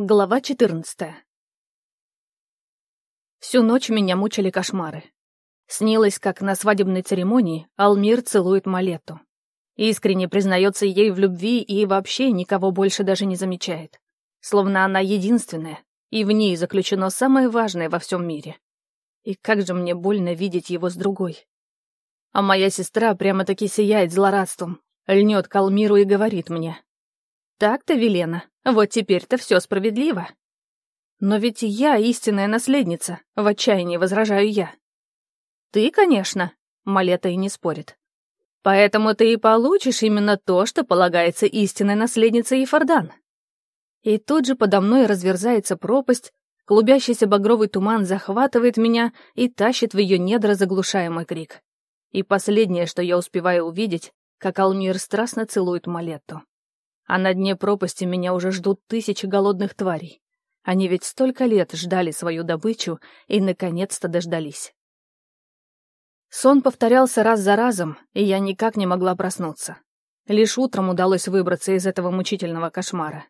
Глава 14 Всю ночь меня мучили кошмары. Снилось, как на свадебной церемонии Алмир целует Малету. Искренне признается ей в любви и вообще никого больше даже не замечает. Словно она единственная, и в ней заключено самое важное во всем мире. И как же мне больно видеть его с другой. А моя сестра прямо-таки сияет злорадством, льнет к Алмиру и говорит мне. «Так-то, Велена, вот теперь-то все справедливо. Но ведь я истинная наследница, в отчаянии возражаю я. Ты, конечно, Малета и не спорит. Поэтому ты и получишь именно то, что полагается истинной наследнице Ефордан. И тут же подо мной разверзается пропасть, клубящийся багровый туман захватывает меня и тащит в ее недра, заглушая мой крик. И последнее, что я успеваю увидеть, как Алмир страстно целует Малетту. А на дне пропасти меня уже ждут тысячи голодных тварей. Они ведь столько лет ждали свою добычу и, наконец-то, дождались. Сон повторялся раз за разом, и я никак не могла проснуться. Лишь утром удалось выбраться из этого мучительного кошмара.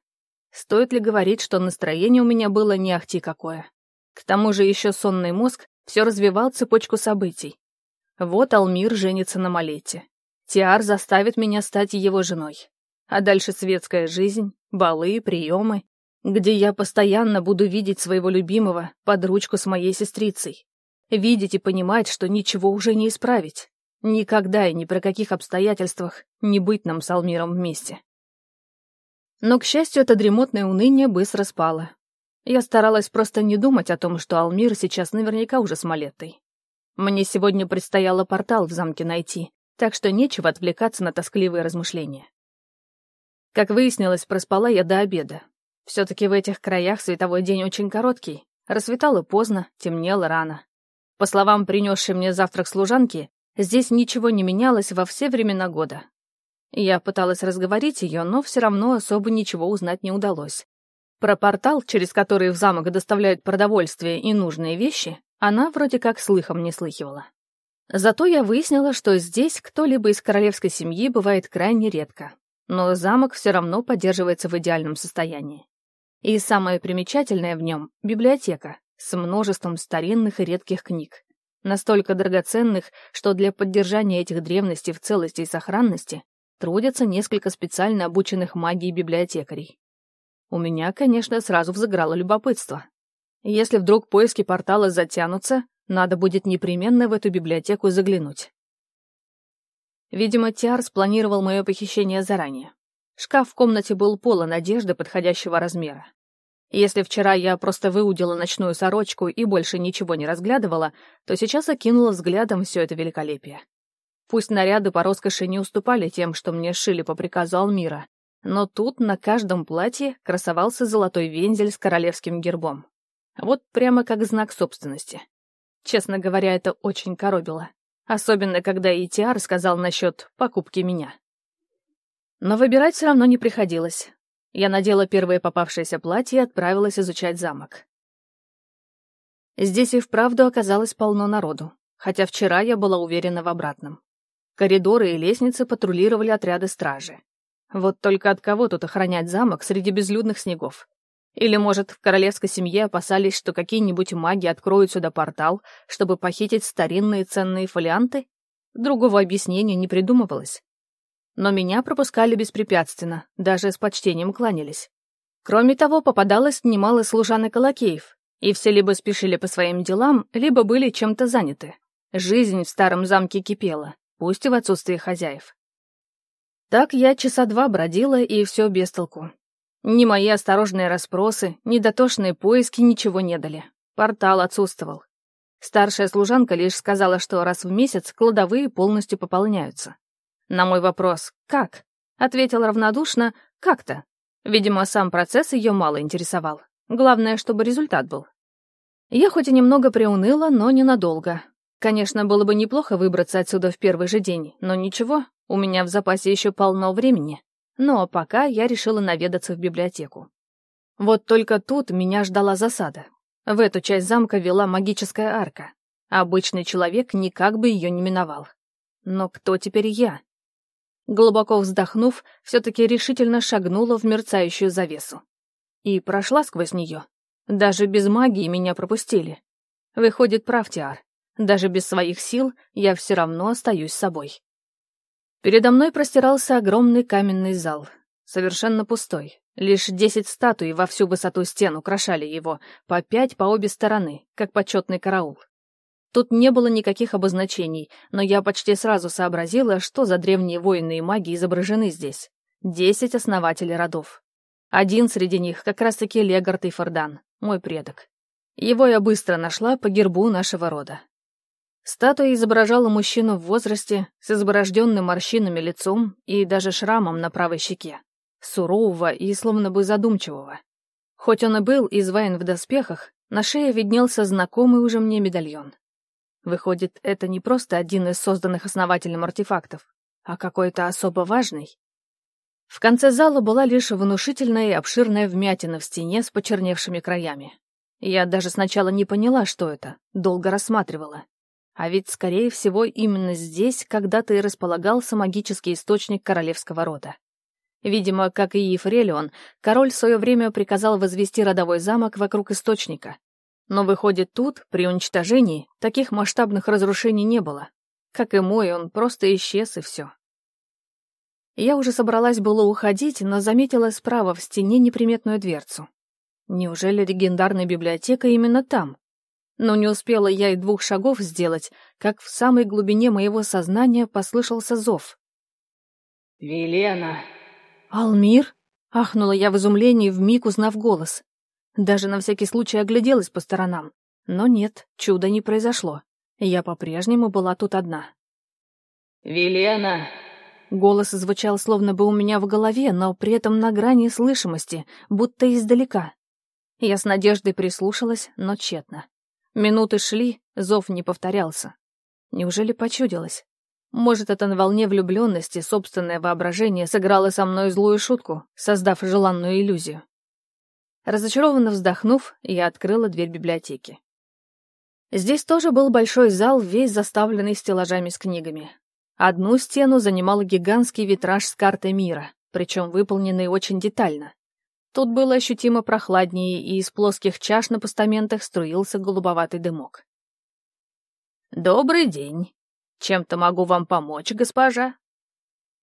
Стоит ли говорить, что настроение у меня было не ахти какое? К тому же еще сонный мозг все развивал цепочку событий. Вот Алмир женится на Малете. Тиар заставит меня стать его женой. А дальше светская жизнь, балы, приемы, где я постоянно буду видеть своего любимого под ручку с моей сестрицей. Видеть и понимать, что ничего уже не исправить. Никогда и ни при каких обстоятельствах не быть нам с Алмиром вместе. Но, к счастью, это дремотное уныние быстро спало. Я старалась просто не думать о том, что Алмир сейчас наверняка уже с Малеттой. Мне сегодня предстояло портал в замке найти, так что нечего отвлекаться на тоскливые размышления. Как выяснилось, проспала я до обеда. Все-таки в этих краях световой день очень короткий. Рассветало поздно, темнело рано. По словам принесшей мне завтрак служанки, здесь ничего не менялось во все времена года. Я пыталась разговорить ее, но все равно особо ничего узнать не удалось. Про портал, через который в замок доставляют продовольствие и нужные вещи, она вроде как слыхом не слыхивала. Зато я выяснила, что здесь кто-либо из королевской семьи бывает крайне редко но замок все равно поддерживается в идеальном состоянии. И самое примечательное в нем — библиотека с множеством старинных и редких книг, настолько драгоценных, что для поддержания этих древностей в целости и сохранности трудятся несколько специально обученных магии библиотекарей. У меня, конечно, сразу взыграло любопытство. Если вдруг поиски портала затянутся, надо будет непременно в эту библиотеку заглянуть. Видимо, Тиар спланировал мое похищение заранее. Шкаф в комнате был полон одежды подходящего размера. Если вчера я просто выудила ночную сорочку и больше ничего не разглядывала, то сейчас окинула взглядом все это великолепие. Пусть наряды по роскоши не уступали тем, что мне шили по приказу Алмира, но тут на каждом платье красовался золотой вензель с королевским гербом. Вот прямо как знак собственности. Честно говоря, это очень коробило. Особенно, когда Итиар сказал насчет покупки меня. Но выбирать все равно не приходилось. Я надела первое попавшееся платье и отправилась изучать замок. Здесь и вправду оказалось полно народу, хотя вчера я была уверена в обратном. Коридоры и лестницы патрулировали отряды стражи. Вот только от кого тут охранять замок среди безлюдных снегов? Или, может, в королевской семье опасались, что какие-нибудь маги откроют сюда портал, чтобы похитить старинные ценные фолианты? Другого объяснения не придумывалось. Но меня пропускали беспрепятственно, даже с почтением кланялись. Кроме того, попадалось немало служанок и лакеев, и все либо спешили по своим делам, либо были чем-то заняты. Жизнь в старом замке кипела, пусть и в отсутствии хозяев. Так я часа два бродила, и все без толку. Ни мои осторожные расспросы, ни дотошные поиски ничего не дали. Портал отсутствовал. Старшая служанка лишь сказала, что раз в месяц кладовые полностью пополняются. На мой вопрос «как?» ответила равнодушно «как-то». Видимо, сам процесс ее мало интересовал. Главное, чтобы результат был. Я хоть и немного приуныла, но ненадолго. Конечно, было бы неплохо выбраться отсюда в первый же день, но ничего, у меня в запасе еще полно времени. Но пока я решила наведаться в библиотеку. Вот только тут меня ждала засада. В эту часть замка вела магическая арка. Обычный человек никак бы ее не миновал. Но кто теперь я? Глубоко вздохнув, все-таки решительно шагнула в мерцающую завесу. и прошла сквозь нее. Даже без магии меня пропустили. Выходит, прав Тиар. Даже без своих сил я все равно остаюсь собой. Передо мной простирался огромный каменный зал, совершенно пустой. Лишь десять статуй во всю высоту стен украшали его, по пять по обе стороны, как почетный караул. Тут не было никаких обозначений, но я почти сразу сообразила, что за древние воины и маги изображены здесь. Десять основателей родов. Один среди них как раз-таки Легард и Фордан, мой предок. Его я быстро нашла по гербу нашего рода. Статуя изображала мужчину в возрасте с изборожденным морщинами лицом и даже шрамом на правой щеке, сурового и словно бы задумчивого. Хоть он и был изваян в доспехах, на шее виднелся знакомый уже мне медальон. Выходит, это не просто один из созданных основателем артефактов, а какой-то особо важный. В конце зала была лишь внушительная и обширная вмятина в стене с почерневшими краями. Я даже сначала не поняла, что это, долго рассматривала. А ведь, скорее всего, именно здесь когда-то и располагался магический источник королевского рода. Видимо, как и Ефрелион, король в свое время приказал возвести родовой замок вокруг источника. Но, выходит, тут, при уничтожении, таких масштабных разрушений не было. Как и мой, он просто исчез, и все. Я уже собралась было уходить, но заметила справа в стене неприметную дверцу. Неужели легендарная библиотека именно там? Но не успела я и двух шагов сделать, как в самой глубине моего сознания послышался зов. «Велена!» «Алмир?» — ахнула я в изумлении, вмиг узнав голос. Даже на всякий случай огляделась по сторонам. Но нет, чуда не произошло. Я по-прежнему была тут одна. «Велена!» Голос звучал словно бы у меня в голове, но при этом на грани слышимости, будто издалека. Я с надеждой прислушалась, но тщетно. Минуты шли, зов не повторялся. Неужели почудилось? Может, это на волне влюбленности собственное воображение сыграло со мной злую шутку, создав желанную иллюзию. Разочарованно вздохнув, я открыла дверь библиотеки. Здесь тоже был большой зал, весь заставленный стеллажами с книгами. Одну стену занимал гигантский витраж с картой мира, причем выполненный очень детально. Тут было ощутимо прохладнее, и из плоских чаш на постаментах струился голубоватый дымок. «Добрый день. Чем-то могу вам помочь, госпожа?»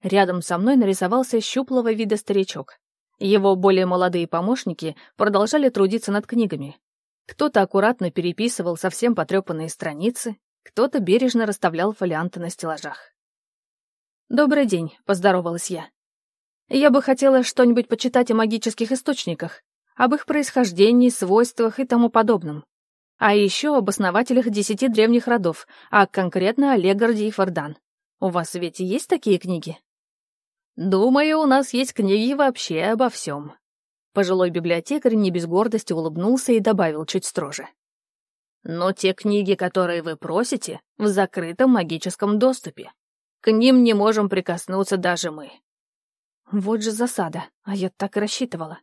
Рядом со мной нарисовался щуплого вида старичок. Его более молодые помощники продолжали трудиться над книгами. Кто-то аккуратно переписывал совсем потрепанные страницы, кто-то бережно расставлял фолианты на стеллажах. «Добрый день», — поздоровалась я. Я бы хотела что-нибудь почитать о магических источниках, об их происхождении, свойствах и тому подобном. А еще об основателях десяти древних родов, а конкретно о Легарде и Фордан. У вас ведь есть такие книги? Думаю, у нас есть книги вообще обо всем. Пожилой библиотекарь не без гордости улыбнулся и добавил чуть строже. Но те книги, которые вы просите, в закрытом магическом доступе. К ним не можем прикоснуться даже мы. Вот же засада, а я так и рассчитывала.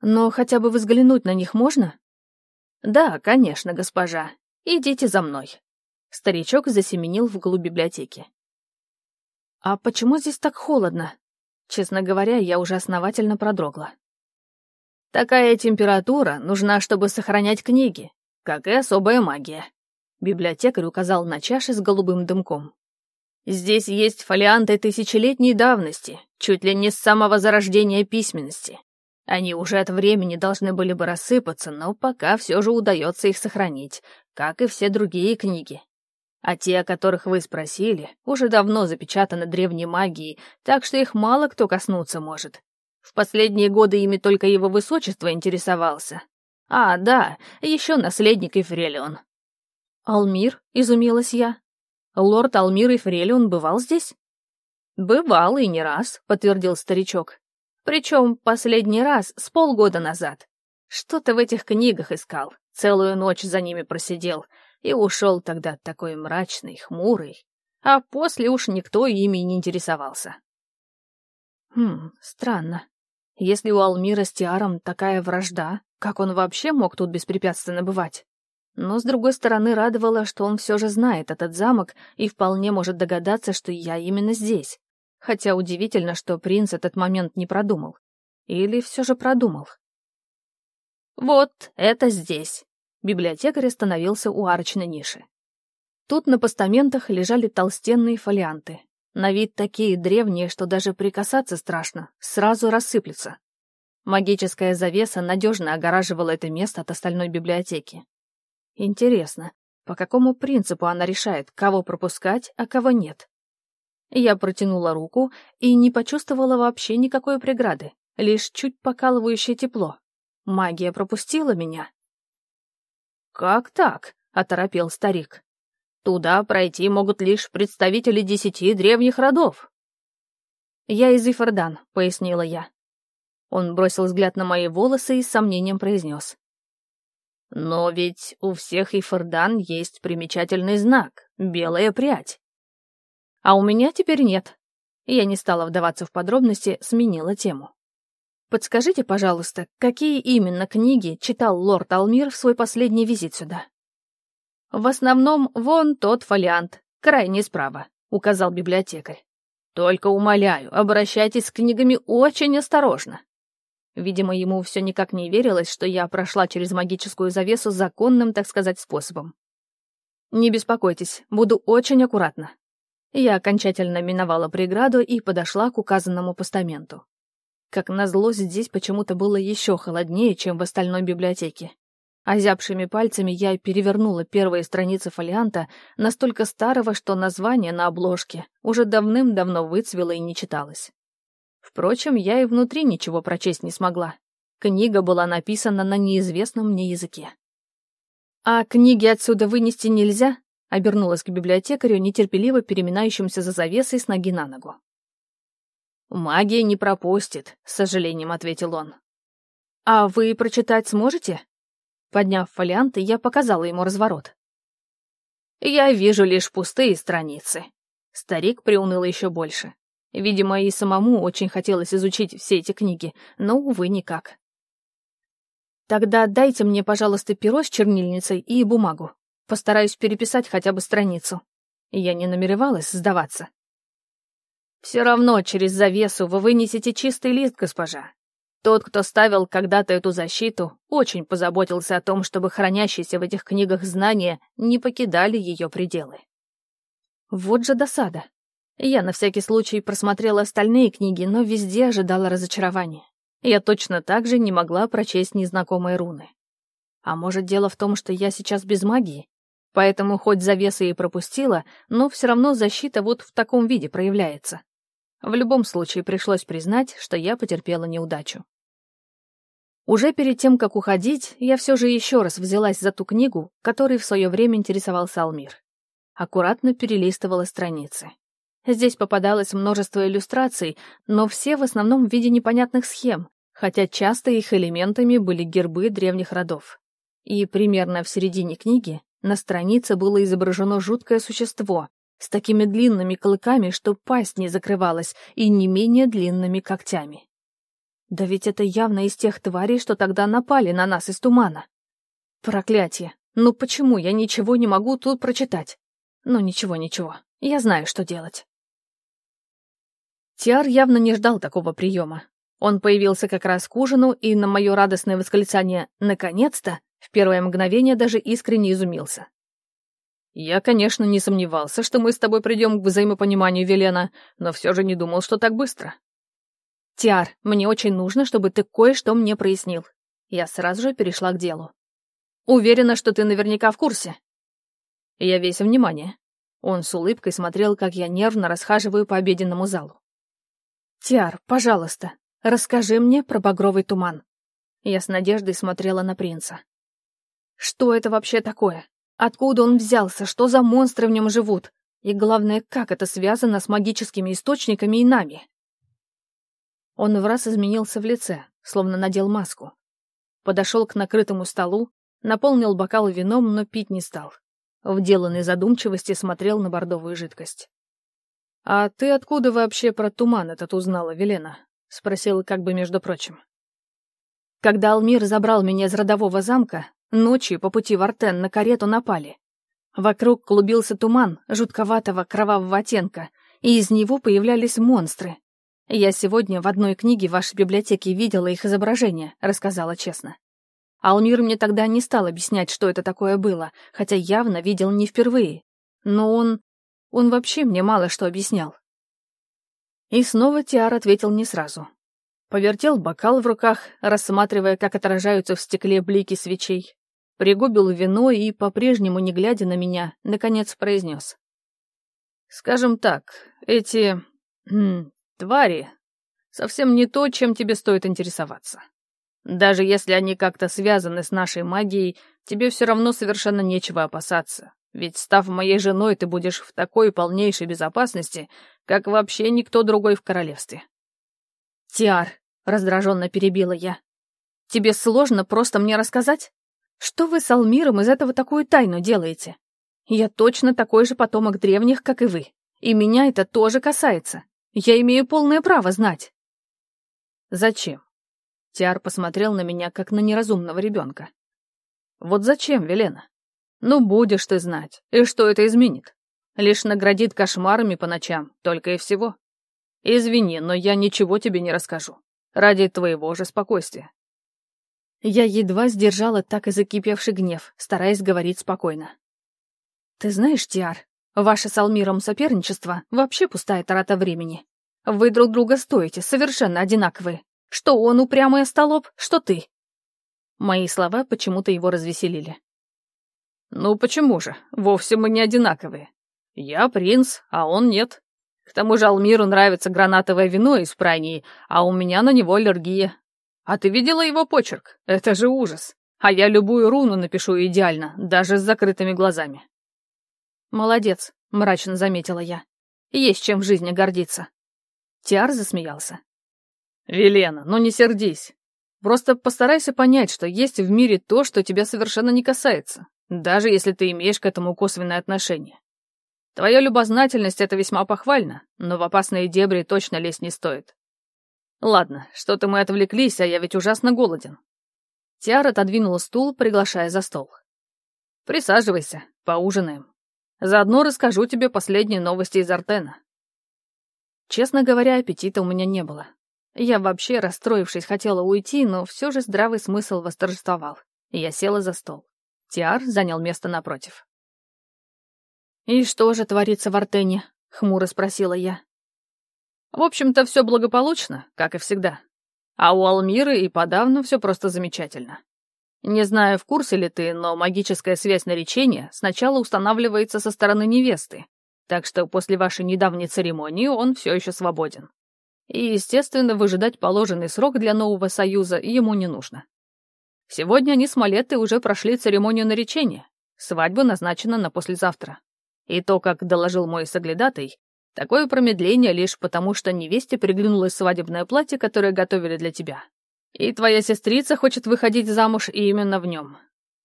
Но хотя бы взглянуть на них можно? Да, конечно, госпожа. Идите за мной. Старичок засеменил вглубь библиотеки. А почему здесь так холодно? Честно говоря, я уже основательно продрогла. Такая температура нужна, чтобы сохранять книги, как и особая магия. Библиотекарь указал на чаши с голубым дымком. Здесь есть фолианты тысячелетней давности, чуть ли не с самого зарождения письменности. Они уже от времени должны были бы рассыпаться, но пока все же удается их сохранить, как и все другие книги. А те, о которых вы спросили, уже давно запечатаны древней магией, так что их мало кто коснуться может. В последние годы ими только его высочество интересовался. А, да, еще наследник Эфрелион. «Алмир?» — изумилась я. Лорд Алмир и Фрелион бывал здесь? Бывал и не раз, подтвердил старичок. Причем последний раз с полгода назад. Что-то в этих книгах искал, целую ночь за ними просидел и ушел тогда такой мрачный, хмурый. А после уж никто ими не интересовался. Хм, странно. Если у Алмира с Тиаром такая вражда, как он вообще мог тут беспрепятственно бывать? Но, с другой стороны, радовало, что он все же знает этот замок и вполне может догадаться, что я именно здесь. Хотя удивительно, что принц этот момент не продумал. Или все же продумал. Вот это здесь. Библиотекарь остановился у арочной ниши. Тут на постаментах лежали толстенные фолианты. На вид такие древние, что даже прикасаться страшно, сразу рассыплются. Магическая завеса надежно огораживала это место от остальной библиотеки. Интересно, по какому принципу она решает, кого пропускать, а кого нет? Я протянула руку и не почувствовала вообще никакой преграды, лишь чуть покалывающее тепло. Магия пропустила меня. «Как так?» — оторопел старик. «Туда пройти могут лишь представители десяти древних родов». «Я из Ифордан», — пояснила я. Он бросил взгляд на мои волосы и с сомнением произнес. «Но ведь у всех Ифордан есть примечательный знак — белая прядь. А у меня теперь нет». Я не стала вдаваться в подробности, сменила тему. Подскажите, пожалуйста, какие именно книги читал лорд Алмир в свой последний визит сюда? В основном вон тот фолиант, крайне справа, указал библиотекарь. Только умоляю, обращайтесь с книгами очень осторожно. Видимо, ему все никак не верилось, что я прошла через магическую завесу законным, так сказать, способом. Не беспокойтесь, буду очень аккуратна. Я окончательно миновала преграду и подошла к указанному постаменту. Как назло, здесь почему-то было еще холоднее, чем в остальной библиотеке. Озябшими пальцами я перевернула первые страницы фолианта, настолько старого, что название на обложке уже давным-давно выцвело и не читалось. Впрочем, я и внутри ничего прочесть не смогла. Книга была написана на неизвестном мне языке. «А книги отсюда вынести нельзя?» — обернулась к библиотекарю, нетерпеливо переминающимся за завесой с ноги на ногу. «Магия не пропустит», — с сожалением ответил он. «А вы прочитать сможете?» Подняв фолианты, я показала ему разворот. «Я вижу лишь пустые страницы». Старик приуныл еще больше. Видимо, и самому очень хотелось изучить все эти книги, но, увы, никак. «Тогда дайте мне, пожалуйста, перо с чернильницей и бумагу. Постараюсь переписать хотя бы страницу». Я не намеревалась сдаваться. Все равно через завесу вы вынесете чистый лист, госпожа. Тот, кто ставил когда-то эту защиту, очень позаботился о том, чтобы хранящиеся в этих книгах знания не покидали ее пределы. Вот же досада. Я на всякий случай просмотрела остальные книги, но везде ожидала разочарования. Я точно так же не могла прочесть незнакомые руны. А может, дело в том, что я сейчас без магии? Поэтому хоть завеса и пропустила, но все равно защита вот в таком виде проявляется. В любом случае пришлось признать, что я потерпела неудачу. Уже перед тем, как уходить, я все же еще раз взялась за ту книгу, которой в свое время интересовался Алмир. Аккуратно перелистывала страницы. Здесь попадалось множество иллюстраций, но все в основном в виде непонятных схем, хотя часто их элементами были гербы древних родов. И примерно в середине книги на странице было изображено жуткое существо, с такими длинными клыками, что пасть не закрывалась, и не менее длинными когтями. Да ведь это явно из тех тварей, что тогда напали на нас из тумана. Проклятие! Ну почему я ничего не могу тут прочитать? Ну ничего, ничего, я знаю, что делать. Тиар явно не ждал такого приема. Он появился как раз к ужину, и на мое радостное восклицание «наконец-то» первое мгновение даже искренне изумился. «Я, конечно, не сомневался, что мы с тобой придем к взаимопониманию, Велена, но все же не думал, что так быстро». «Тиар, мне очень нужно, чтобы ты кое-что мне прояснил». Я сразу же перешла к делу. «Уверена, что ты наверняка в курсе». Я весь внимание. Он с улыбкой смотрел, как я нервно расхаживаю по обеденному залу. «Тиар, пожалуйста, расскажи мне про багровый туман». Я с надеждой смотрела на принца. «Что это вообще такое? Откуда он взялся? Что за монстры в нем живут? И главное, как это связано с магическими источниками и нами? Он в раз изменился в лице, словно надел маску. Подошел к накрытому столу, наполнил бокал вином, но пить не стал. В деланной задумчивости смотрел на бордовую жидкость. «А ты откуда вообще про туман этот узнала, Велена?» — спросил как бы между прочим. Когда Алмир забрал меня из родового замка, Ночью по пути в Артен на карету напали. Вокруг клубился туман жутковатого кровавого оттенка, и из него появлялись монстры. Я сегодня в одной книге вашей библиотеке видела их изображение, рассказала честно. Алмир мне тогда не стал объяснять, что это такое было, хотя явно видел не впервые. Но он... он вообще мне мало что объяснял. И снова Тиар ответил не сразу. Повертел бокал в руках, рассматривая, как отражаются в стекле блики свечей. Пригубил вино и, по-прежнему не глядя на меня, наконец произнес. «Скажем так, эти... М, твари совсем не то, чем тебе стоит интересоваться. Даже если они как-то связаны с нашей магией, тебе все равно совершенно нечего опасаться. Ведь, став моей женой, ты будешь в такой полнейшей безопасности, как вообще никто другой в королевстве. Тиар, раздраженно перебила я. Тебе сложно просто мне рассказать? Что вы с Алмиром из этого такую тайну делаете? Я точно такой же потомок древних, как и вы. И меня это тоже касается. Я имею полное право знать. Зачем? Тиар посмотрел на меня, как на неразумного ребенка. «Вот зачем, Велена? Ну, будешь ты знать. И что это изменит? Лишь наградит кошмарами по ночам, только и всего. Извини, но я ничего тебе не расскажу. Ради твоего же спокойствия». Я едва сдержала так и закипевший гнев, стараясь говорить спокойно. «Ты знаешь, Тиар, ваше с Алмиром соперничество — вообще пустая трата времени. Вы друг друга стоите, совершенно одинаковые. Что он упрямый остолоп, что ты?» Мои слова почему-то его развеселили. «Ну почему же? Вовсе мы не одинаковые. Я принц, а он нет. К тому же Алмиру нравится гранатовое вино из Прании, а у меня на него аллергия. А ты видела его почерк? Это же ужас. А я любую руну напишу идеально, даже с закрытыми глазами». «Молодец», — мрачно заметила я. «Есть чем в жизни гордиться». Тиар засмеялся. «Велена, ну не сердись. Просто постарайся понять, что есть в мире то, что тебя совершенно не касается, даже если ты имеешь к этому косвенное отношение. Твоя любознательность — это весьма похвально, но в опасные дебри точно лезть не стоит. Ладно, что-то мы отвлеклись, а я ведь ужасно голоден». Тиар отодвинула стул, приглашая за стол. «Присаживайся, поужинаем. Заодно расскажу тебе последние новости из Артена». Честно говоря, аппетита у меня не было. Я вообще, расстроившись, хотела уйти, но все же здравый смысл восторжествовал. Я села за стол. Тиар занял место напротив. «И что же творится в Артене?» — хмуро спросила я. «В общем-то, все благополучно, как и всегда. А у Алмиры и подавно все просто замечательно. Не знаю, в курсе ли ты, но магическая связь наречения сначала устанавливается со стороны невесты, так что после вашей недавней церемонии он все еще свободен. И, естественно, выжидать положенный срок для нового союза ему не нужно. Сегодня они с Малеттой уже прошли церемонию наречения. Свадьба назначена на послезавтра. И то, как доложил мой соглядатый, такое промедление лишь потому, что невесте приглянулось свадебное платье, которое готовили для тебя. И твоя сестрица хочет выходить замуж именно в нем.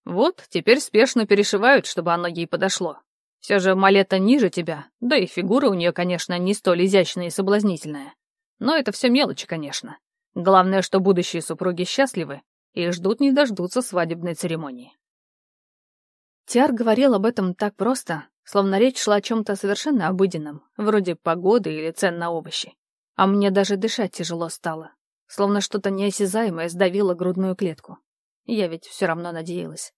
Вот, теперь спешно перешивают, чтобы оно ей подошло. Все же Малета ниже тебя, да и фигура у нее, конечно, не столь изящная и соблазнительная. Но это все мелочи, конечно. Главное, что будущие супруги счастливы и ждут не дождутся свадебной церемонии. Тиар говорил об этом так просто, словно речь шла о чем-то совершенно обыденном, вроде погоды или цен на овощи. А мне даже дышать тяжело стало, словно что-то неосязаемое сдавило грудную клетку. Я ведь все равно надеялась.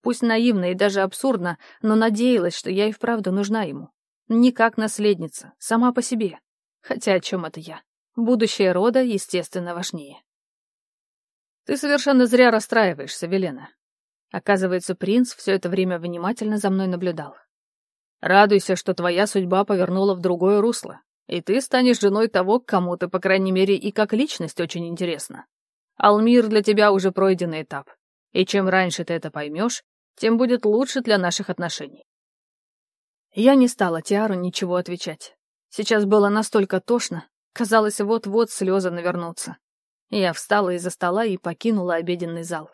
Пусть наивно и даже абсурдно, но надеялась, что я и вправду нужна ему. Не как наследница, сама по себе. Хотя о чем это я? Будущее рода, естественно, важнее. Ты совершенно зря расстраиваешься, Велена. Оказывается, принц все это время внимательно за мной наблюдал. Радуйся, что твоя судьба повернула в другое русло, и ты станешь женой того, кому ты, по крайней мере, и как личность очень интересна. Алмир для тебя уже пройденный этап, и чем раньше ты это поймешь, тем будет лучше для наших отношений. Я не стала Тиару ничего отвечать. Сейчас было настолько тошно, Казалось, вот-вот слезы навернутся. Я встала из-за стола и покинула обеденный зал.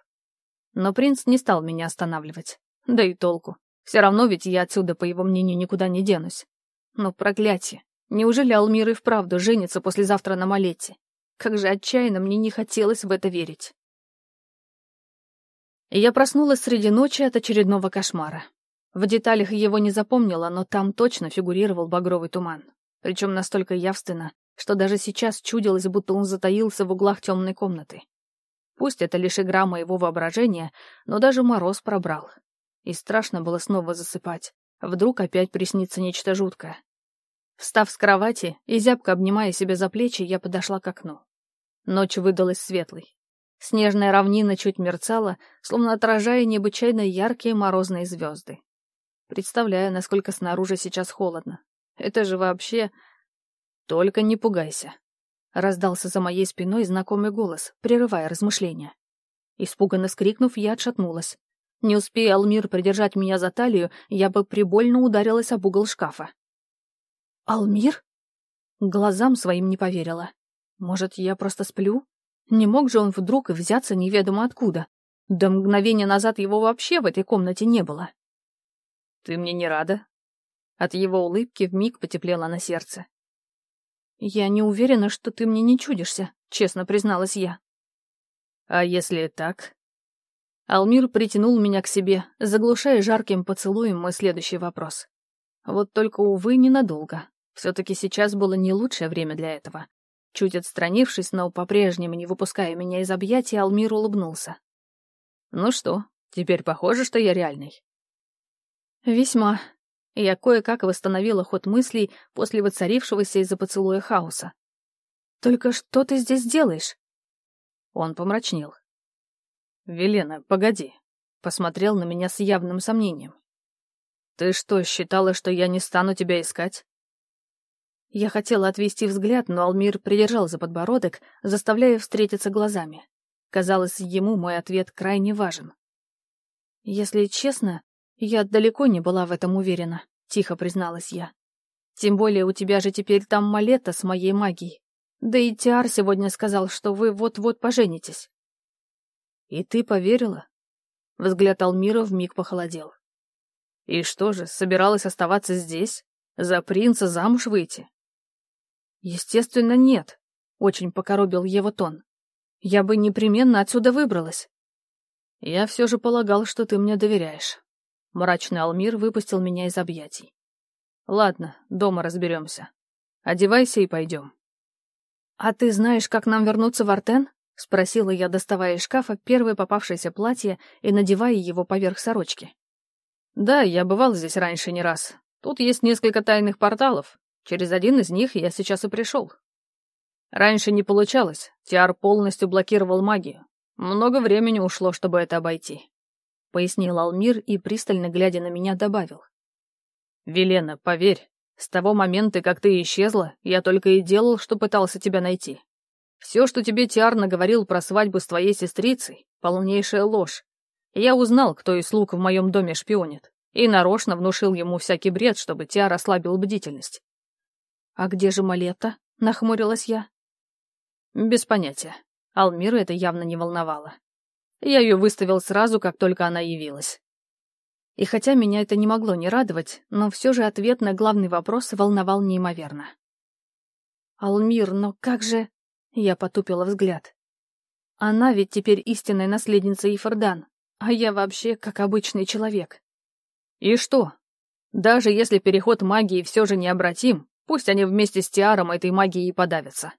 Но принц не стал меня останавливать. Да и толку. Все равно ведь я отсюда, по его мнению, никуда не денусь. Но проклятие. Неужели Алмир и вправду женится послезавтра на Малете? Как же отчаянно мне не хотелось в это верить. Я проснулась среди ночи от очередного кошмара. В деталях его не запомнила, но там точно фигурировал багровый туман. Причем настолько явственно, что даже сейчас чудилось, будто он затаился в углах темной комнаты. Пусть это лишь игра моего воображения, но даже мороз пробрал. И страшно было снова засыпать. Вдруг опять приснится нечто жуткое. Встав с кровати и зябко обнимая себя за плечи, я подошла к окну. Ночь выдалась светлой. Снежная равнина чуть мерцала, словно отражая необычайно яркие морозные звезды. Представляю, насколько снаружи сейчас холодно. Это же вообще... Только не пугайся. Раздался за моей спиной знакомый голос, прерывая размышления. Испуганно скрикнув, я отшатнулась. Не успея Алмир придержать меня за талию, я бы прибольно ударилась об угол шкафа. «Алмир?» Глазам своим не поверила. «Может, я просто сплю? Не мог же он вдруг взяться неведомо откуда? До мгновения назад его вообще в этой комнате не было». «Ты мне не рада?» От его улыбки вмиг потеплело на сердце. «Я не уверена, что ты мне не чудишься», — честно призналась я. «А если так?» Алмир притянул меня к себе, заглушая жарким поцелуем мой следующий вопрос. Вот только, увы, ненадолго. Все-таки сейчас было не лучшее время для этого. Чуть отстранившись, но по-прежнему не выпуская меня из объятий, Алмир улыбнулся. «Ну что, теперь похоже, что я реальный?» «Весьма», я кое-как восстановила ход мыслей после воцарившегося из-за поцелуя хаоса. «Только что ты здесь делаешь?» Он помрачнел. «Велена, погоди», — посмотрел на меня с явным сомнением. «Ты что, считала, что я не стану тебя искать?» Я хотела отвести взгляд, но Алмир придержал за подбородок, заставляя встретиться глазами. Казалось, ему мой ответ крайне важен. Если честно, «Я далеко не была в этом уверена», — тихо призналась я. «Тем более у тебя же теперь там малета с моей магией. Да и Тиар сегодня сказал, что вы вот-вот поженитесь». «И ты поверила?» Взгляд Алмира вмиг похолодел. «И что же, собиралась оставаться здесь? За принца замуж выйти?» «Естественно, нет», — очень покоробил его тон. «Я бы непременно отсюда выбралась». «Я все же полагал, что ты мне доверяешь». Мрачный Алмир выпустил меня из объятий. «Ладно, дома разберемся. Одевайся и пойдем». «А ты знаешь, как нам вернуться в Артен?» — спросила я, доставая из шкафа первое попавшееся платье и надевая его поверх сорочки. «Да, я бывал здесь раньше не раз. Тут есть несколько тайных порталов. Через один из них я сейчас и пришел. Раньше не получалось. Тиар полностью блокировал магию. Много времени ушло, чтобы это обойти пояснил Алмир и, пристально глядя на меня, добавил. «Велена, поверь, с того момента, как ты исчезла, я только и делал, что пытался тебя найти. Все, что тебе Тиар наговорил про свадьбу с твоей сестрицей, полнейшая ложь. Я узнал, кто из слуг в моем доме шпионит, и нарочно внушил ему всякий бред, чтобы Тиар ослабил бдительность. «А где же Малета?» — нахмурилась я. «Без понятия. Алмира это явно не волновало. Я ее выставил сразу, как только она явилась. И хотя меня это не могло не радовать, но все же ответ на главный вопрос волновал неимоверно. «Алмир, но как же...» Я потупила взгляд. «Она ведь теперь истинная наследница Ифордан, а я вообще как обычный человек». «И что? Даже если переход магии все же необратим, пусть они вместе с Тиаром этой магией подавятся».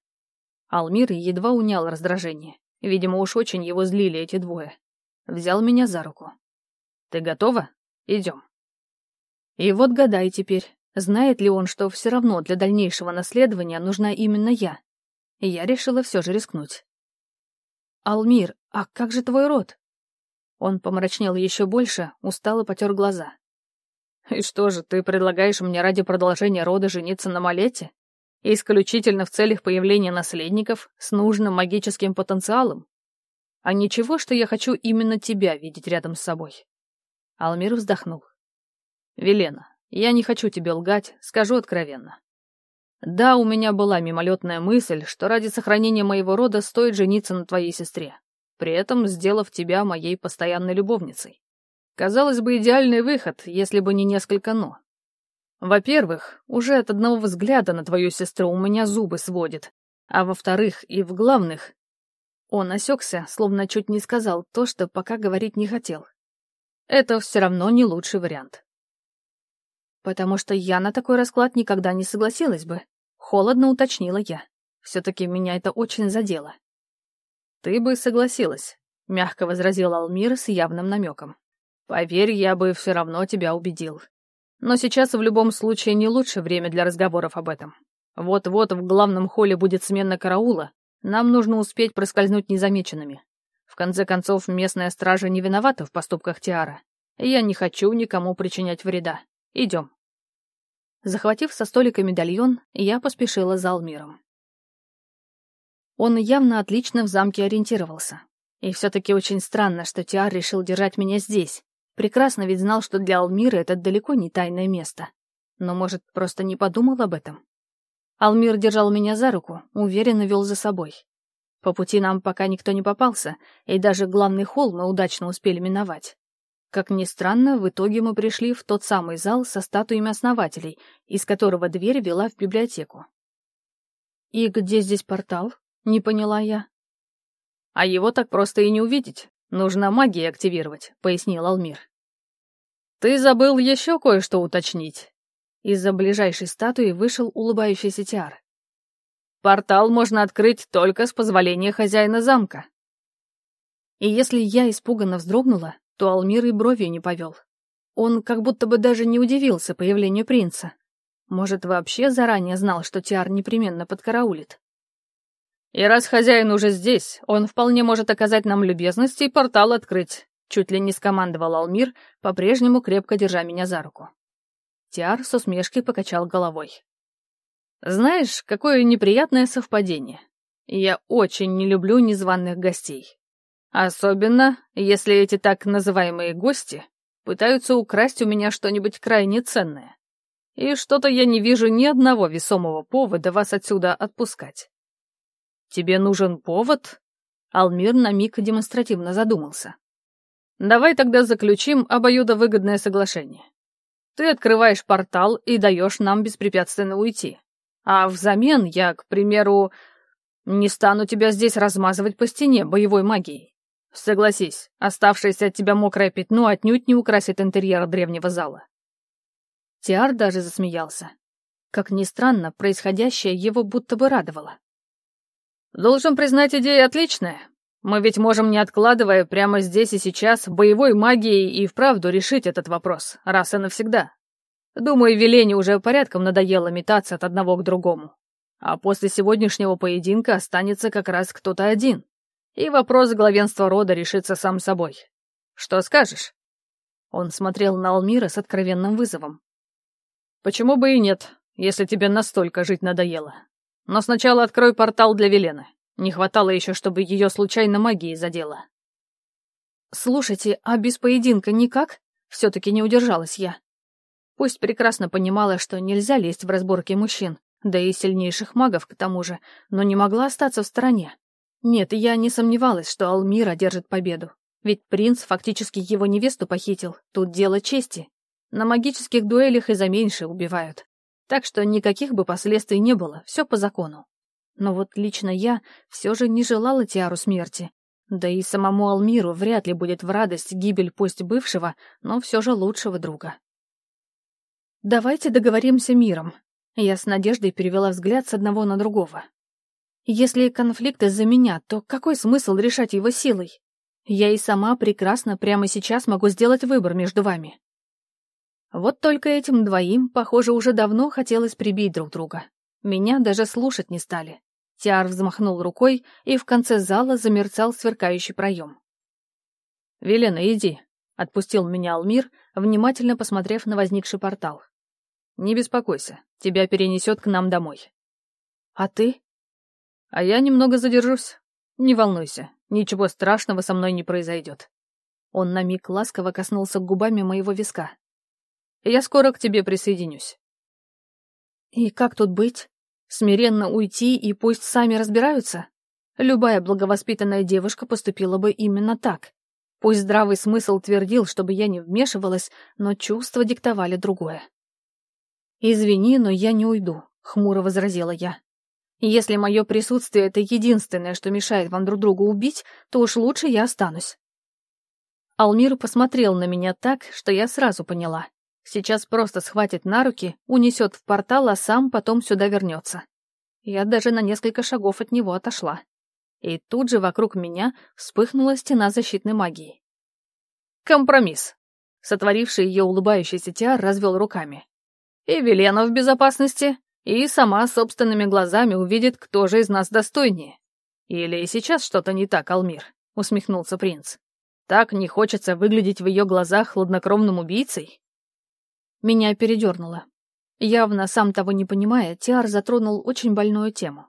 Алмир едва унял раздражение. Видимо, уж очень его злили эти двое. Взял меня за руку. «Ты готова? Идем». И вот гадай теперь, знает ли он, что все равно для дальнейшего наследования нужна именно я. И я решила все же рискнуть. «Алмир, а как же твой род?» Он помрачнел еще больше, устало потер глаза. «И что же, ты предлагаешь мне ради продолжения рода жениться на Малете? исключительно в целях появления наследников с нужным магическим потенциалом. А ничего, что я хочу именно тебя видеть рядом с собой. Алмир вздохнул. Велена, я не хочу тебе лгать, скажу откровенно. Да, у меня была мимолетная мысль, что ради сохранения моего рода стоит жениться на твоей сестре, при этом сделав тебя моей постоянной любовницей. Казалось бы, идеальный выход, если бы не несколько «но». Во-первых, уже от одного взгляда на твою сестру у меня зубы сводит. А во-вторых, и в главных... Он осекся, словно чуть не сказал то, что пока говорить не хотел. Это все равно не лучший вариант. Потому что я на такой расклад никогда не согласилась бы. Холодно уточнила я. Все-таки меня это очень задело. «Ты бы согласилась», — мягко возразил Алмир с явным намеком. «Поверь, я бы все равно тебя убедил. Но сейчас в любом случае не лучшее время для разговоров об этом. Вот-вот в главном холле будет смена караула. Нам нужно успеть проскользнуть незамеченными. В конце концов, местная стража не виновата в поступках Тиара. Я не хочу никому причинять вреда. Идем. Захватив со столика медальон, я поспешила за Алмиром. Он явно отлично в замке ориентировался. И все-таки очень странно, что Тиар решил держать меня здесь. Прекрасно ведь знал, что для Алмира это далеко не тайное место. Но, может, просто не подумал об этом? Алмир держал меня за руку, уверенно вел за собой. По пути нам пока никто не попался, и даже главный холл мы удачно успели миновать. Как ни странно, в итоге мы пришли в тот самый зал со статуями основателей, из которого дверь вела в библиотеку. «И где здесь портал?» — не поняла я. «А его так просто и не увидеть. Нужно магией активировать», — пояснил Алмир. «Ты забыл еще кое-что уточнить». Из-за ближайшей статуи вышел улыбающийся Тиар. «Портал можно открыть только с позволения хозяина замка». И если я испуганно вздрогнула, то Алмир и бровью не повел. Он как будто бы даже не удивился появлению принца. Может, вообще заранее знал, что Тиар непременно подкараулит. И раз хозяин уже здесь, он вполне может оказать нам любезность и портал открыть. Чуть ли не скомандовал Алмир, по-прежнему крепко держа меня за руку. Тиар с усмешкой покачал головой. Знаешь, какое неприятное совпадение. Я очень не люблю незваных гостей. Особенно, если эти так называемые гости пытаются украсть у меня что-нибудь крайне ценное. И что-то я не вижу ни одного весомого повода вас отсюда отпускать. Тебе нужен повод? Алмир на миг демонстративно задумался. Давай тогда заключим обоюдовыгодное соглашение. Ты открываешь портал и даешь нам беспрепятственно уйти. А взамен я, к примеру, не стану тебя здесь размазывать по стене боевой магией. Согласись, оставшееся от тебя мокрое пятно отнюдь не украсит интерьер древнего зала. Тиар даже засмеялся. Как ни странно, происходящее его будто бы радовало. Должен признать, идея отличная. Мы ведь можем, не откладывая прямо здесь и сейчас, боевой магией и вправду решить этот вопрос, раз и навсегда. Думаю, Велене уже порядком надоело метаться от одного к другому. А после сегодняшнего поединка останется как раз кто-то один и вопрос главенства рода решится сам собой. Что скажешь?» Он смотрел на Алмира с откровенным вызовом. «Почему бы и нет, если тебе настолько жить надоело? Но сначала открой портал для Велены. Не хватало еще, чтобы ее случайно магией задело». «Слушайте, а без поединка никак?» Все-таки не удержалась я. Пусть прекрасно понимала, что нельзя лезть в разборки мужчин, да и сильнейших магов к тому же, но не могла остаться в стороне. Нет, я не сомневалась, что Алмир одержит победу. Ведь принц фактически его невесту похитил. Тут дело чести. На магических дуэлях и за меньше убивают. Так что никаких бы последствий не было, все по закону. Но вот лично я все же не желала Тиару смерти. Да и самому Алмиру вряд ли будет в радость гибель пусть бывшего, но все же лучшего друга. «Давайте договоримся миром». Я с надеждой перевела взгляд с одного на другого. Если конфликт из-за меня, то какой смысл решать его силой? Я и сама прекрасно прямо сейчас могу сделать выбор между вами. Вот только этим двоим, похоже, уже давно хотелось прибить друг друга. Меня даже слушать не стали. Тиар взмахнул рукой, и в конце зала замерцал сверкающий проем. «Велена, иди», — отпустил меня Алмир, внимательно посмотрев на возникший портал. «Не беспокойся, тебя перенесет к нам домой». «А ты?» А я немного задержусь. Не волнуйся, ничего страшного со мной не произойдет. Он на миг ласково коснулся губами моего виска. Я скоро к тебе присоединюсь. И как тут быть? Смиренно уйти и пусть сами разбираются? Любая благовоспитанная девушка поступила бы именно так. Пусть здравый смысл твердил, чтобы я не вмешивалась, но чувства диктовали другое. «Извини, но я не уйду», — хмуро возразила я. Если мое присутствие — это единственное, что мешает вам друг другу убить, то уж лучше я останусь. Алмир посмотрел на меня так, что я сразу поняла. Сейчас просто схватит на руки, унесет в портал, а сам потом сюда вернется. Я даже на несколько шагов от него отошла. И тут же вокруг меня вспыхнула стена защитной магии. Компромисс. Сотворивший ее улыбающийся Тиар развел руками. И Велена в безопасности, и сама собственными глазами увидит, кто же из нас достойнее. Или сейчас что-то не так, Алмир, усмехнулся принц. Так не хочется выглядеть в ее глазах хладнокровным убийцей? Меня передернуло. Явно, сам того не понимая, Тиар затронул очень больную тему.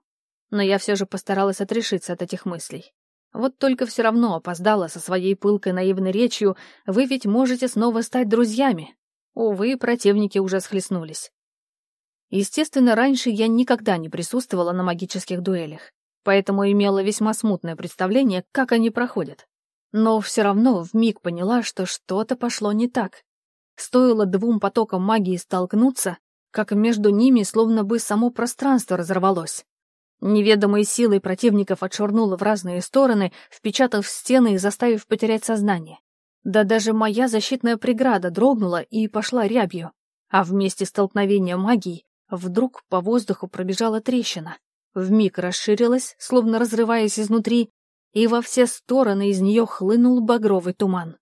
Но я все же постаралась отрешиться от этих мыслей. Вот только все равно опоздала со своей пылкой наивной речью, вы ведь можете снова стать друзьями. Увы, противники уже схлестнулись. Естественно, раньше я никогда не присутствовала на магических дуэлях, поэтому имела весьма смутное представление, как они проходят. Но все равно вмиг поняла, что что-то пошло не так. Стоило двум потокам магии столкнуться, как между ними словно бы само пространство разорвалось. Неведомой силой противников отшвырнуло в разные стороны, впечатав стены и заставив потерять сознание. Да даже моя защитная преграда дрогнула и пошла рябью, а вместе столкновения магий вдруг по воздуху пробежала трещина. Вмиг расширилась, словно разрываясь изнутри, и во все стороны из нее хлынул багровый туман.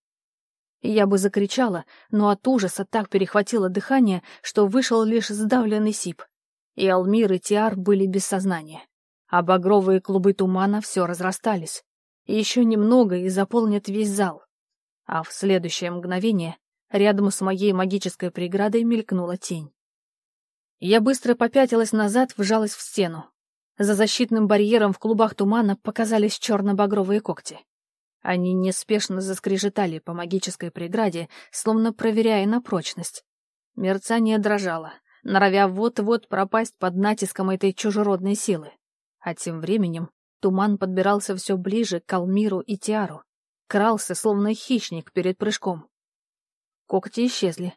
Я бы закричала, но от ужаса так перехватило дыхание, что вышел лишь сдавленный сип и Алмир, и Тиар были без сознания. А багровые клубы тумана все разрастались. Еще немного и заполнят весь зал. А в следующее мгновение рядом с моей магической преградой мелькнула тень. Я быстро попятилась назад, вжалась в стену. За защитным барьером в клубах тумана показались черно-багровые когти. Они неспешно заскрежетали по магической преграде, словно проверяя на прочность. Мерцание дрожало, норовя вот-вот пропасть под натиском этой чужеродной силы. А тем временем туман подбирался все ближе к Алмиру и Тиару, крался, словно хищник перед прыжком. Когти исчезли.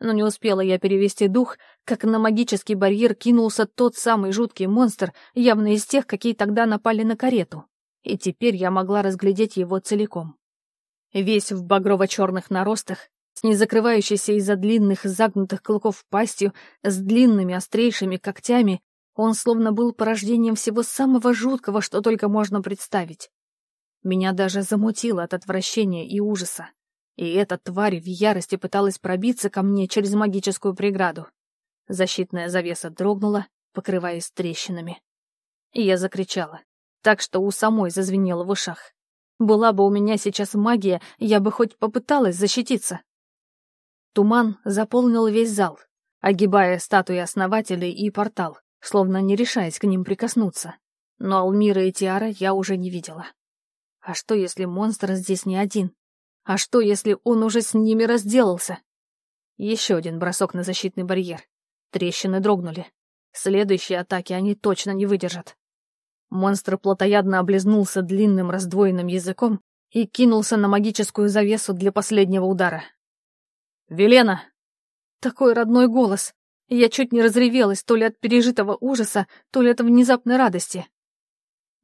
Но не успела я перевести дух, как на магический барьер кинулся тот самый жуткий монстр, явно из тех, какие тогда напали на карету. И теперь я могла разглядеть его целиком. Весь в багрово-черных наростах, с незакрывающейся из-за длинных загнутых клыков пастью, с длинными острейшими когтями, он словно был порождением всего самого жуткого, что только можно представить. Меня даже замутило от отвращения и ужаса. И эта тварь в ярости пыталась пробиться ко мне через магическую преграду. Защитная завеса дрогнула, покрываясь трещинами. И я закричала, так что у самой зазвенело в ушах. Была бы у меня сейчас магия, я бы хоть попыталась защититься. Туман заполнил весь зал, огибая статуи основателей и портал, словно не решаясь к ним прикоснуться. Но Алмира и Тиара я уже не видела. А что, если монстр здесь не один? А что, если он уже с ними разделался? Еще один бросок на защитный барьер. Трещины дрогнули. Следующие атаки они точно не выдержат. Монстр плотоядно облизнулся длинным раздвоенным языком и кинулся на магическую завесу для последнего удара. «Велена!» Такой родной голос. Я чуть не разревелась то ли от пережитого ужаса, то ли от внезапной радости.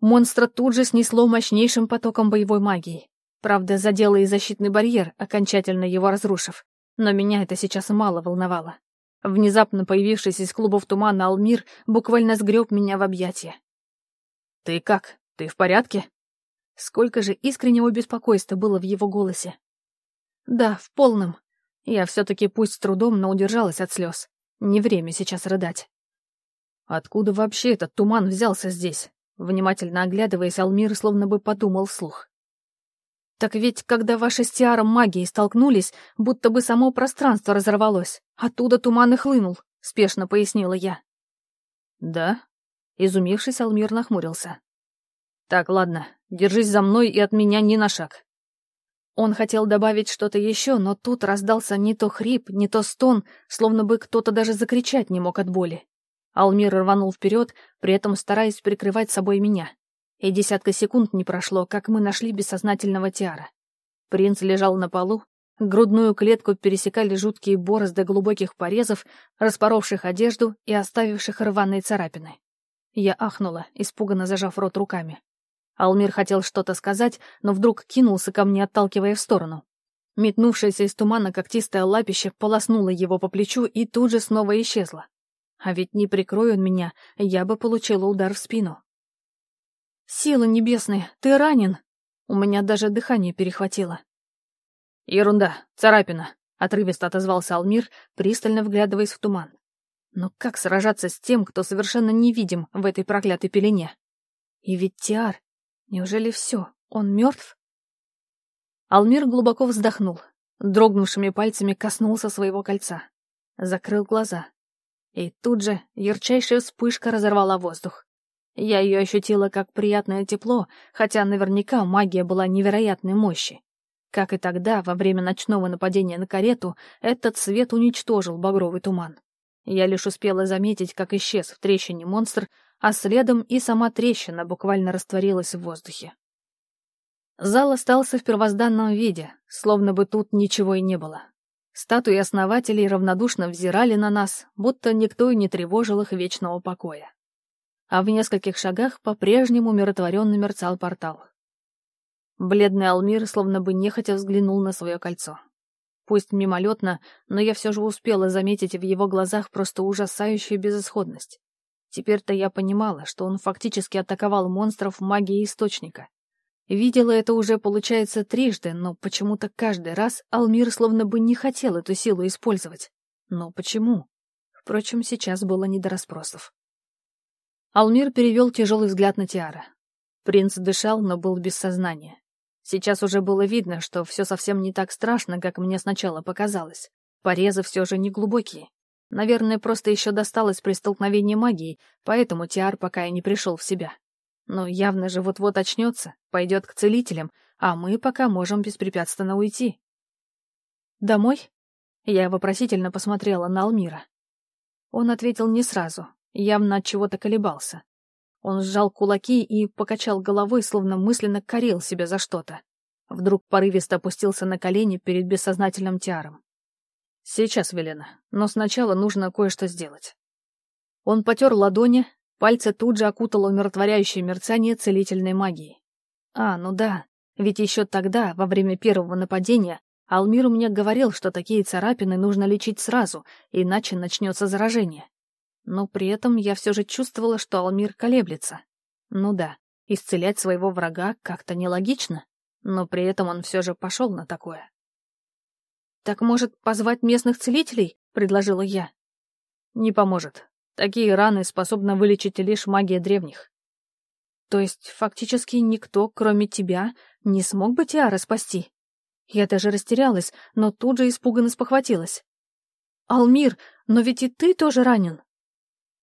Монстра тут же снесло мощнейшим потоком боевой магии. Правда, задело и защитный барьер, окончательно его разрушив. Но меня это сейчас мало волновало. Внезапно появившийся из клубов тумана Алмир буквально сгреб меня в объятия. «Ты как? Ты в порядке?» Сколько же искреннего беспокойства было в его голосе. «Да, в полном. Я все-таки пусть с трудом, но удержалась от слез. Не время сейчас рыдать. Откуда вообще этот туман взялся здесь? Внимательно оглядываясь, Алмир словно бы подумал вслух. Так ведь, когда ваши с Тиаром магии столкнулись, будто бы само пространство разорвалось. Оттуда туман и хлынул, спешно пояснила я. Да? Изумившись, Алмир нахмурился. Так, ладно, держись за мной и от меня ни на шаг. Он хотел добавить что-то еще, но тут раздался не то хрип, не то стон, словно бы кто-то даже закричать не мог от боли. Алмир рванул вперед, при этом стараясь прикрывать собой меня. И десятка секунд не прошло, как мы нашли бессознательного Тиара. Принц лежал на полу, грудную клетку пересекали жуткие борозды глубоких порезов, распоровших одежду и оставивших рваные царапины. Я ахнула, испуганно зажав рот руками. Алмир хотел что-то сказать, но вдруг кинулся ко мне, отталкивая в сторону. Метнувшееся из тумана когтистое лапище полоснуло его по плечу и тут же снова исчезло. А ведь не прикрой он меня, я бы получила удар в спину. «Силы небесные, ты ранен!» У меня даже дыхание перехватило. «Ерунда, царапина», — отрывисто отозвался Алмир, пристально вглядываясь в туман. «Но как сражаться с тем, кто совершенно невидим в этой проклятой пелене? И ведь Тиар, неужели все, он мертв?» Алмир глубоко вздохнул, дрогнувшими пальцами коснулся своего кольца, закрыл глаза. И тут же ярчайшая вспышка разорвала воздух. Я ее ощутила как приятное тепло, хотя наверняка магия была невероятной мощи. Как и тогда, во время ночного нападения на карету, этот свет уничтожил багровый туман. Я лишь успела заметить, как исчез в трещине монстр, а следом и сама трещина буквально растворилась в воздухе. Зал остался в первозданном виде, словно бы тут ничего и не было. Статуи основателей равнодушно взирали на нас, будто никто и не тревожил их вечного покоя а в нескольких шагах по-прежнему умиротворенно мерцал портал. Бледный Алмир словно бы нехотя взглянул на свое кольцо. Пусть мимолетно, но я все же успела заметить в его глазах просто ужасающую безысходность. Теперь-то я понимала, что он фактически атаковал монстров магией Источника. Видела это уже, получается, трижды, но почему-то каждый раз Алмир словно бы не хотел эту силу использовать. Но почему? Впрочем, сейчас было не до расспросов. Алмир перевел тяжелый взгляд на Тиара. Принц дышал, но был без сознания. Сейчас уже было видно, что все совсем не так страшно, как мне сначала показалось. Порезы все же не глубокие. Наверное, просто еще досталось при столкновении магии, поэтому Тиар пока и не пришел в себя. Но явно же вот-вот очнется, пойдет к целителям, а мы пока можем беспрепятственно уйти. «Домой?» Я вопросительно посмотрела на Алмира. Он ответил не сразу, явно от чего-то колебался. Он сжал кулаки и покачал головой, словно мысленно корил себя за что-то. Вдруг порывисто опустился на колени перед бессознательным Тиаром. «Сейчас, Велена, но сначала нужно кое-что сделать». Он потер ладони, пальцы тут же окутало умиротворяющее мерцание целительной магии. А, ну да, ведь еще тогда, во время первого нападения, Алмир мне говорил, что такие царапины нужно лечить сразу, иначе начнется заражение. Но при этом я все же чувствовала, что Алмир колеблется. Ну да, исцелять своего врага как-то нелогично, но при этом он все же пошел на такое. «Так, может, позвать местных целителей?» — предложила я. «Не поможет. Такие раны способна вылечить лишь магия древних». «То есть, фактически, никто, кроме тебя, не смог бы Тиара спасти?» Я даже растерялась, но тут же испуганно спохватилась. «Алмир, но ведь и ты тоже ранен!»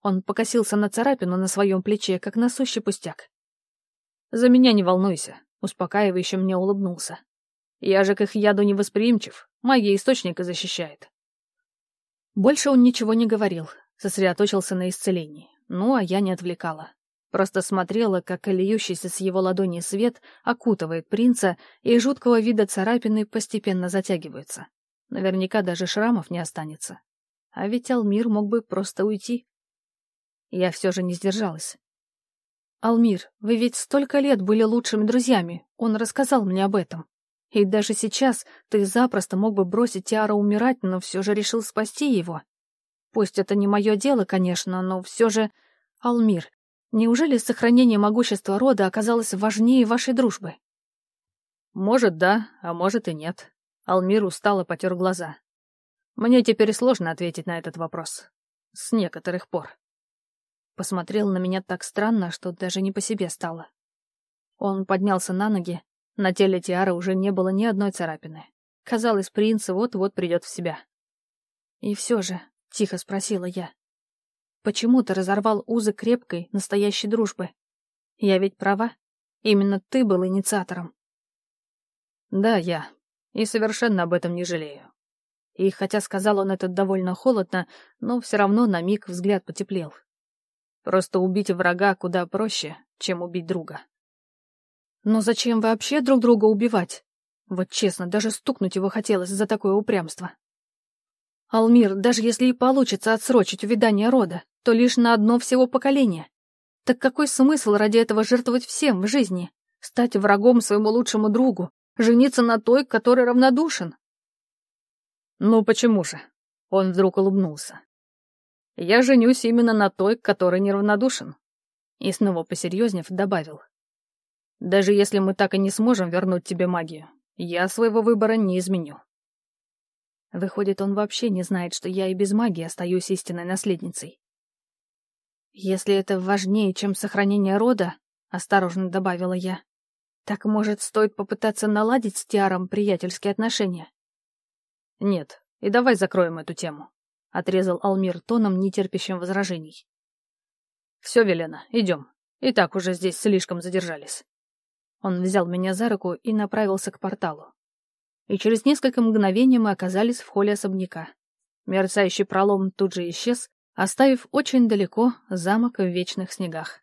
Он покосился на царапину на своем плече, как на сущий пустяк. «За меня не волнуйся», — успокаивающе мне улыбнулся. «Я же к их яду не восприимчив, магия источника защищает». Больше он ничего не говорил, сосредоточился на исцелении. Ну, а я не отвлекала. Просто смотрела, как льющийся с его ладони свет окутывает принца, и жуткого вида царапины постепенно затягиваются. Наверняка даже шрамов не останется. А ведь Алмир мог бы просто уйти. Я все же не сдержалась. «Алмир, вы ведь столько лет были лучшими друзьями, он рассказал мне об этом. И даже сейчас ты запросто мог бы бросить Тиара умирать, но все же решил спасти его. Пусть это не мое дело, конечно, но все же... Алмир, неужели сохранение могущества рода оказалось важнее вашей дружбы?» «Может, да, а может и нет». Алмир устало потер глаза. «Мне теперь сложно ответить на этот вопрос. С некоторых пор». Посмотрел на меня так странно, что даже не по себе стало. Он поднялся на ноги. На теле Тиары уже не было ни одной царапины. Казалось, принц вот-вот придет в себя. «И все же», — тихо спросила я, — «почему ты разорвал узы крепкой, настоящей дружбы? Я ведь права? Именно ты был инициатором». «Да, я. И совершенно об этом не жалею». И хотя сказал он это довольно холодно, но все равно на миг взгляд потеплел. Просто убить врага куда проще, чем убить друга. Но зачем вообще друг друга убивать? Вот честно, даже стукнуть его хотелось за такое упрямство. Алмир, даже если и получится отсрочить увядание рода, то лишь на одно всего поколение. Так какой смысл ради этого жертвовать всем в жизни? Стать врагом своему лучшему другу? Жениться на той, который равнодушен? Ну почему же? Он вдруг улыбнулся. Я женюсь именно на той, который неравнодушен. И снова посерьезнев добавил. Даже если мы так и не сможем вернуть тебе магию, я своего выбора не изменю. Выходит, он вообще не знает, что я и без магии остаюсь истинной наследницей. Если это важнее, чем сохранение рода, осторожно добавила я, так, может, стоит попытаться наладить с Тиаром приятельские отношения? Нет, и давай закроем эту тему, отрезал Алмир тоном, нетерпящим возражений. Все, Велена, идем. И так уже здесь слишком задержались. Он взял меня за руку и направился к порталу. И через несколько мгновений мы оказались в холле особняка. Мерцающий пролом тут же исчез, оставив очень далеко замок в вечных снегах.